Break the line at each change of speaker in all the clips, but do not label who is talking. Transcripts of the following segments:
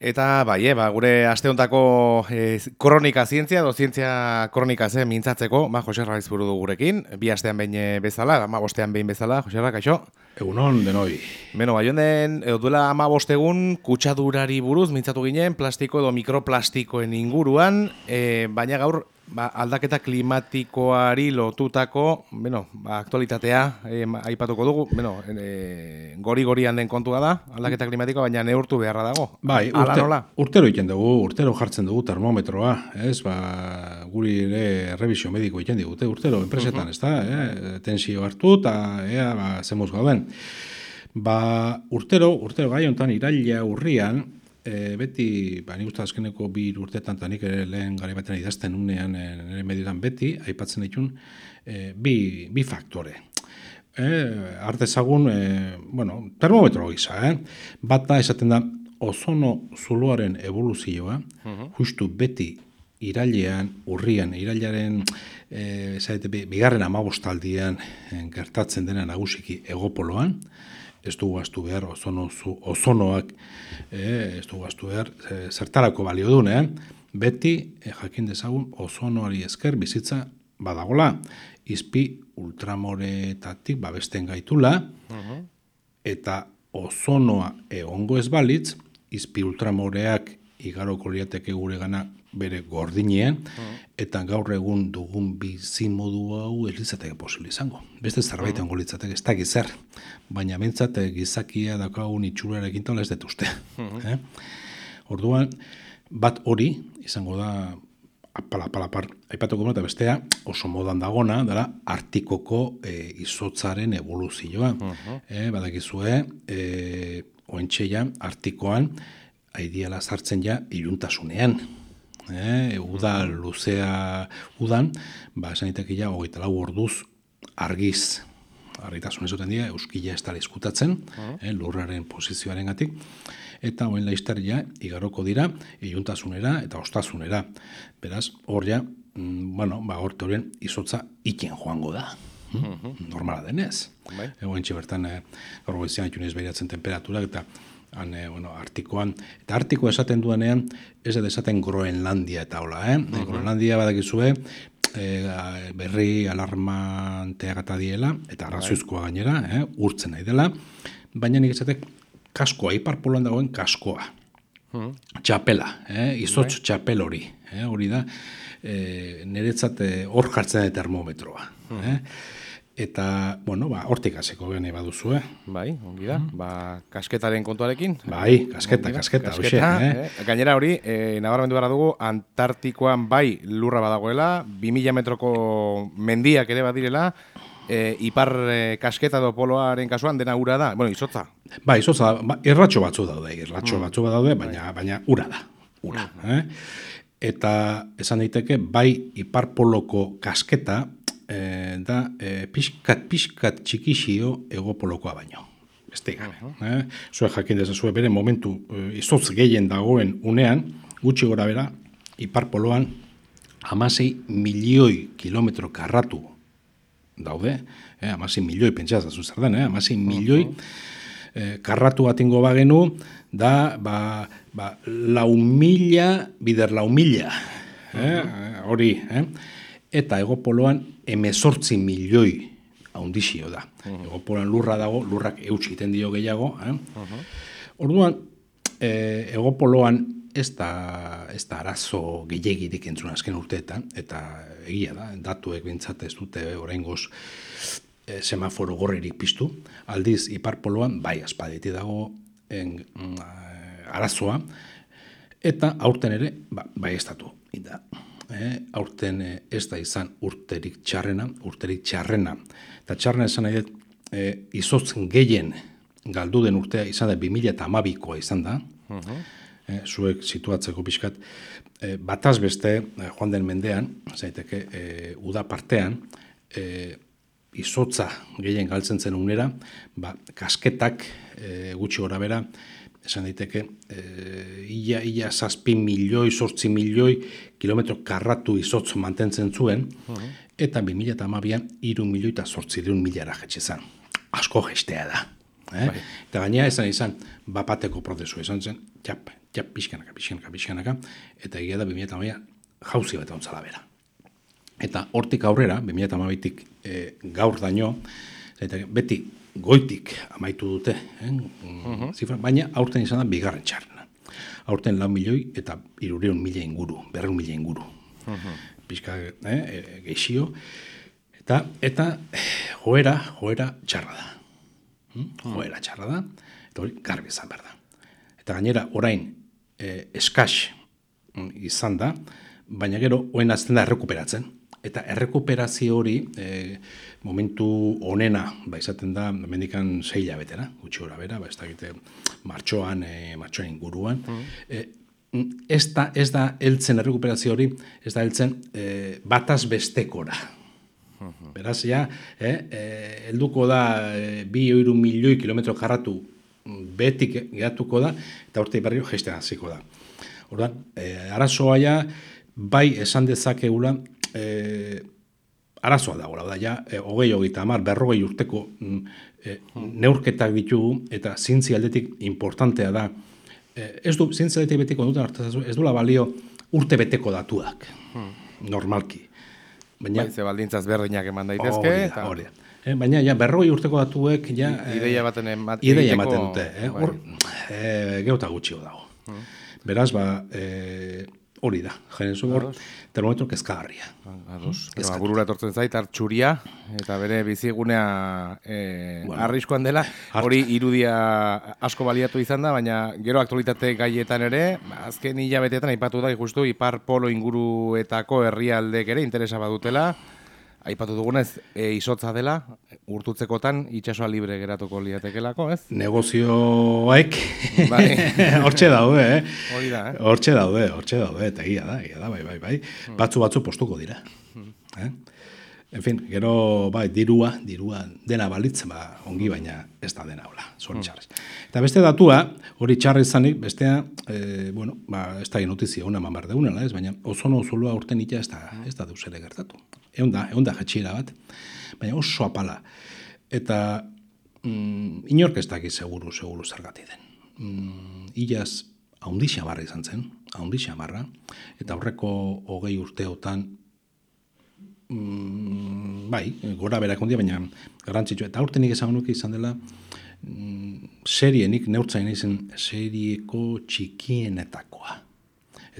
Eta bai, e, ba, gure asteontako e, kronika zientzia, do zientzia kronika zen mintzatzeko, ba, Jose Raiz buru du gurekin, bi astean behin bezala, ama bostean behin bezala, Jose Raiz, kaixo?
Egunon, denoi.
Beno, bai, den, edo duela ama bostegun, kutsadurari buruz, mintzatu ginen, plastiko edo mikroplastikoen inguruan, e, baina gaur, ba, aldaketa klimatikoari lotutako, bueno, ba, aktualitatea e, aipatuko dugu, bueno, e, gori gorian den kontua da, aldaketa klimatikoa, baina neurtu beharra dago.
Bai, urte, urtero egiten dugu, urtero jartzen dugu termometroa, ez, ba, guri ere revisio mediko egiten digute, urtero, enpresetan, uh -huh. ez da, eh, tensio hartu, eta, ea, ba, zemuz gauden. Ba, urtero, urtero gai honetan, iraila urrian, e, beti, ba, nik uste azkeneko bi urtetan, eta nik ere lehen gari batean idazten unean, e, nire medioan beti, aipatzen ditun, e, bi, bi faktore. E, artezagun, e, bueno, termometro gisa, eh? bat da esaten da, ozono zuloaren evoluzioa, uh justu beti irailean, urrian, irailaren e, zaite, bigarren amabostaldian gertatzen dena nagusiki egopoloan, ez dugu astu behar ozono, zu, ozonoak, e, ez dugu astu behar e, zertarako balio dune, eh? beti e, jakin dezagun ozonoari esker bizitza badagola, izpi ultramoretatik babesten gaitula, eta ozonoa egongo ez balitz, izpi ultramoreak igaroko liateke gure gana bere gordinean, mm. eta gaur egun dugun bizi modu hau elitzateke posible izango. Beste zerbait mm. litzateke, ez da gizar, baina bintzat eh, gizakia daukagun itxurarekin tola ez detuzte. Mm eh? Orduan, bat hori, izango da, apala, apala, apala, aipatuko eta bestea, oso modan dagona, dara, artikoko e, izotzaren evoluzioa. Mm -hmm. eh, badakizue, e, oentxeia, artikoan, aidiala sartzen ja, iluntasunean eh, uda luzea udan, ba, ja, hogeita lau orduz argiz, argitasun ez duten dira, euskila ez da diskutatzen, uh eh, lurraren posizioaren gatik, eta hoen laiztaria igaroko dira, iuntasunera eta ostasunera. Beraz, hor ja, mm, bueno, ba, hor teorien izotza iken joango da. Uh Normala denez. Bai. Egoen bertan, e, gaur goizian behiratzen temperaturak, eta han, e, bueno, artikoan, eta artiko esaten duenean, ez edo esaten Groenlandia eta hola, eh? Uh Groenlandia badakizue, e, berri alarmantea gata diela, eta bai. arrazoizkoa gainera, eh? urtzen nahi dela, baina nik esatek kaskoa, ipar poloan dagoen kaskoa, uh txapela, eh? izotz bai. txapel hori, eh? hori da, e, niretzat hor jartzen da termometroa. Uh eh? Eta, bueno, ba, hortik hasiko gene baduzu, eh?
Bai, ongi da. Mm. Ba, kasketaren kontuarekin.
Bai, kasketa, kasketa, kasketa, eh?
eh? Gainera hori, eh, nabarmendu gara dugu, Antartikoan bai lurra badagoela, 2000 metroko mendiak ere badirela, eh, ipar eh, kasketa do poloaren kasuan dena ura da, bueno, izotza.
Bai, izotza, ba, erratxo batzu daude, erratxo mm. batzu daude, baina, bai. baina ura da, ura, mm. eh? Eta esan daiteke, bai ipar poloko kasketa, e, da e, pixkat, pixkat txikixio egopolokoa baino. Beste gabe. Uh -huh. eh? Zue jakin dezazue bere momentu e, izotz gehien dagoen unean, gutxi gora bera, iparpoloan, amasei milioi kilometro karratu daude, eh? amasei milioi pentsaz da zuzer den, eh? amasei milioi uh -huh. karratu batingo bagenu, da, ba, ba, lau mila, bider lau mila, eh? hori, eh? Eta egopoloan emezortzi milioi haundizio da. Uh -huh. Egopoloan lurra dago, lurrak eutxi iten dio gehiago. Eh? Orduan, e, egopoloan ez da, ez da arazo gehiagirik entzuna azken urteetan, eta egia da, datuek bintzat ez dute oraingoz e, semaforo gorririk piztu. Aldiz, iparpoloan, bai, aspadeti dago en, mm, arazoa, eta aurten ere, ba, bai estatu. Eta, eh, aurten eh, ez da izan urterik txarrena, urterik txarrena. Eta txarrena esan nahi dut, eh, izotzen gehien galdu den urtea izan da 2000 eta izan da, uh eh, zuek situatzeko pixkat, eh, bataz beste, eh, joan den mendean, zaiteke, eh, uda partean, eh, izotza gehien galtzen zen unera, ba, kasketak eh, gutxi gora bera, esan daiteke, e, ia, ia zazpi milioi, sortzi milioi kilometro karratu izotzu mantentzen zuen, uh eta bi mila eta amabian, iru milioi eta sortzi deun milara jetxezan. Asko gestea da. Eh? Bai. Eta gaina esan izan, bapateko prozesu esan zen, txap, ja pixkanaka, pixkanaka, pixkanaka, eta egia da 2008 jauzi bat ontzala bera. Eta hortik aurrera, 2008tik e, gaur daño, eta beti goitik amaitu dute, eh? Mm zifra, baina aurten izan da bigarren txarna. Aurten lau milioi eta irureun mila inguru, berreun mila inguru. Pizka, eh, e, geixio. Eta, eta joera, joera txarra da. Hmm? Joera txarra da, eta hori garbi izan behar da. Eta gainera, orain, eh, eskax mm, izan da, baina gero, oen azten da errekuperatzen. Eta errekuperazio hori, eh, momentu onena, ba, izaten da, mendikan zeila betera, gutxi gora bera, ba, ez da egite, martxoan, eh, martxoan inguruan. Mm, ez da, ez da heltzen errekuperazio hori, ez da heltzen eh, bataz bestekora. Beraz, ja, eh, helduko da eh, bi oiru milioi kilometro karratu mm, betik geratuko da, eta urte berrio jeisten hasiko da. Orduan, eh, arazoa ja, bai esan dezakegula, eh, arazoa dagoela, da, ja, eh, hogei hogeita amar, berrogei urteko eh, neurketak ditugu, eta zintzi aldetik importantea da, eh, ez du, zintzi aldetik betiko duten ez dula balio urte beteko datuak, normalki. Baina,
Bai, ze baldintzaz berdinak eman daitezke.
Hori
eta
hori da. Eh, baina ja berroi urteko datuek ja
ideia baten emat-
ideia ematen dute, eh?
bai.
Hor eh geuta gutxi dago. Beraz ba eh hori da. Jenezu hor termometro kezkagarria.
Ados. Ba, burura etortzen zait, artxuria, eta bere bizigunea e,
Bueno.
arriskuan dela. Hori irudia asko baliatu izan da, baina gero aktualitate gaietan ere, azken hilabeteetan aipatu da, justu ipar polo inguruetako herrialdek ere interesa badutela, aipatu dugunez, e, izotza dela, urtutzekotan itsasoa libre geratuko liatekelako, ez?
Negozioek
Bai.
hortxe daude, eh?
Hori da, eh?
Hortxe daude, hortxe daude, eta egia da, egia da, bai, bai, bai. Batzu batzu postuko dira. Eh? En fin, gero, bai, dirua, dirua dena balitz, ba, ongi baina ez da dena hola, zoritxarrez. Eta beste datua, hori txarra izanik, bestea, e, bueno, ba, ez da notizia una eman behar deunela, ez, baina ozono zuloa urten ita ez da, ez da deus ere gertatu. Egon da, egon da jetxiera bat, baina oso apala. Eta mm, inork ez daki seguru, seguru zergati den. Mm, ilaz, haundi xamarra izan zen, haundi xamarra, eta aurreko hogei urteotan mm, bai, gora berak ondia, baina garrantzitsua. Eta aurtenik esan nuke izan dela, mm, serienik neurtzain izen serieko txikienetakoa.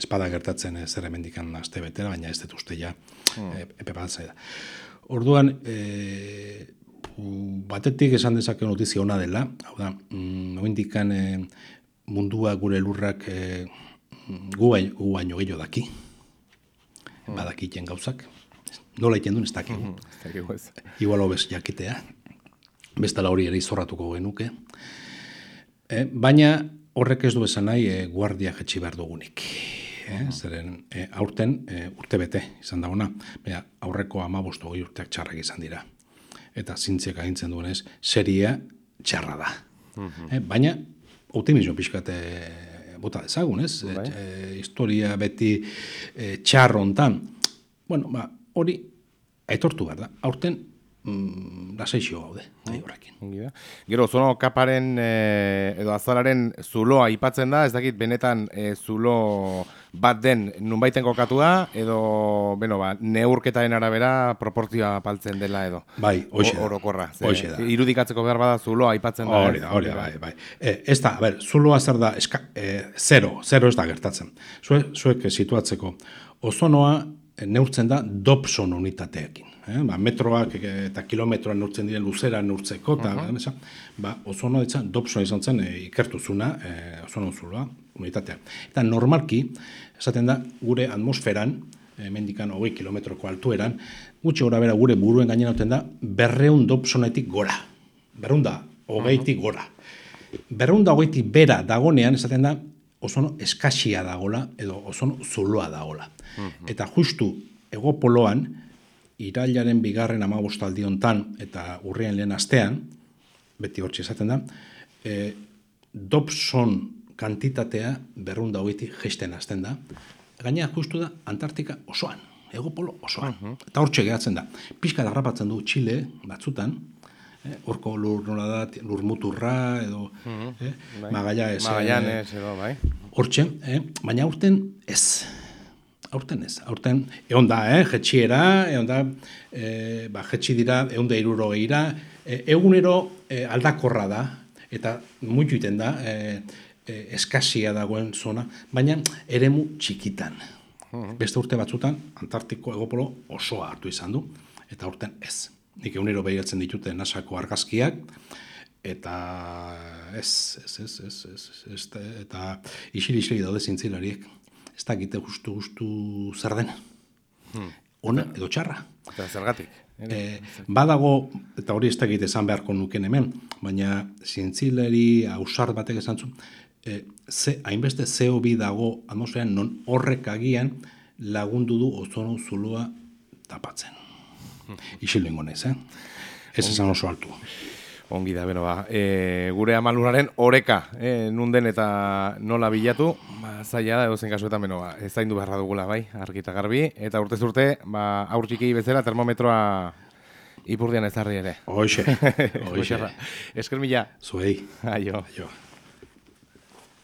Espada gertatzen ez zer hemendikan aste betera, baina ez dut uste ja, e, epe bat zaida. Orduan, e, batetik esan dezake notizia ona dela, hau da, mm, e, mundua gure lurrak e, gu, baino, gu baino gehiago daki, badakiten gauzak, nola egiten duen ez dakigu.
Ez dakigu ez.
Igual hobez jakitea, bestala hori ere izorratuko genuke. E, baina horrek ez du esan nahi e, guardia jetxi behar dugunik. E, Zeren e, aurten e, urte bete izan da ona, baina aurreko amabostu hori urteak txarrak izan dira. Eta zintziak agintzen duenez, seria txarra da. e, baina optimismo pixkat e, bota dezagun, ez? E,
Bai.
e, historia beti e, txarro hontan. Bueno, ba, hori aitortu behar da. Aurten mm, laseixo gaude, nahi horrekin.
Gero, zono kaparen e, edo azalaren zuloa aipatzen da, ez dakit benetan e, zulo bat den nunbaiten kokatu da, edo, bueno, ba, neurketaren arabera proportzioa paltzen dela edo.
Bai, hoxe da.
Orokorra. ze
Hoxe da.
Irudikatzeko behar bada zuloa aipatzen da.
Hori
ez?
da, hori da, bai, bai. E, ez da, ber, zuloa zer da, eska, e, zero, zero ez da gertatzen. Zue, zuek situatzeko, ozonoa neurtzen da Dobson unitateekin. Eh? Ba, metroak eta kilometroan neurtzen diren luzera neurtzeko, eta uh ba, ozono ditza, Dobson izan zen e, ikertuzuna, e, ozono zuloa, unitatea. Eta normalki, esaten da, gure atmosferan, hemendikan hogei kilometroko altueran, gutxi gora bera gure buruen gainen da, berreun Dobsonetik gora. Berreun da, hogeitik gora. Berreun da hogeitik bera dagonean, esaten da, ozono eskasia dagola, edo ozono zuloa dagola. Eta justu, egopoloan, irailaren bigarren amabostaldi hontan, eta urrian lehen astean, beti hortxe esaten da, e, Dobson kantitatea berrun da hogeitik gesten hasten da, gainera justu da Antartika osoan, egopolo osoan. Eta hortxe gehatzen da. Pixka darrapatzen du Txile batzutan, eh, horko lur nola da, lur muturra, edo, eh,
Bai.
Magallanes, eh,
Magallanes, edo, bai.
hortxe, eh, baina aurten ez. Aurten ez. Aurten, egon da, eh, jetxiera, egon da, eh, ba, jetxi dira, egon da iruro gehiira, eh, egunero eh, aldakorra da, eta muitu iten da, eh, eh, eskasia dagoen zona, baina eremu txikitan. Beste urte batzutan, Antartiko egopolo osoa hartu izan du, eta aurten ez. Nik egunero behiratzen ditute nasako argazkiak, eta ez, ez, ez, ez, ez, ez, ez, eta isili isili daude zintzilariek. Ez dakite justu justu zer den. Ona edo txarra.
Eta zergatik.
E, badago, eta hori ez dakit esan beharko nuken hemen, baina zientzilari ausart batek esan zuen, e, ze, hainbeste CO2 dago atmosferan non horrek agian lagundu du ozono zuloa tapatzen. Isilengo naiz, eh? Ez esan oso altu.
Ongi da, beno ba. E, gure amaluraren oreka, e, nunden eta nola bilatu, ba, zaila da, edozen kasuetan, beno ba, ez zaindu beharra dugula, bai, argita garbi, eta urte urte, ba, aur txiki bezala termometroa ipurdian ezarri ere.
Hoxe, hoxe.
Esker mila.
Zuei.
Aio.
Aio.